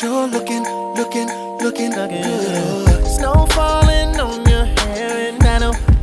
sure looking, looking, looking, looking good. Snow falling on your hair, and I know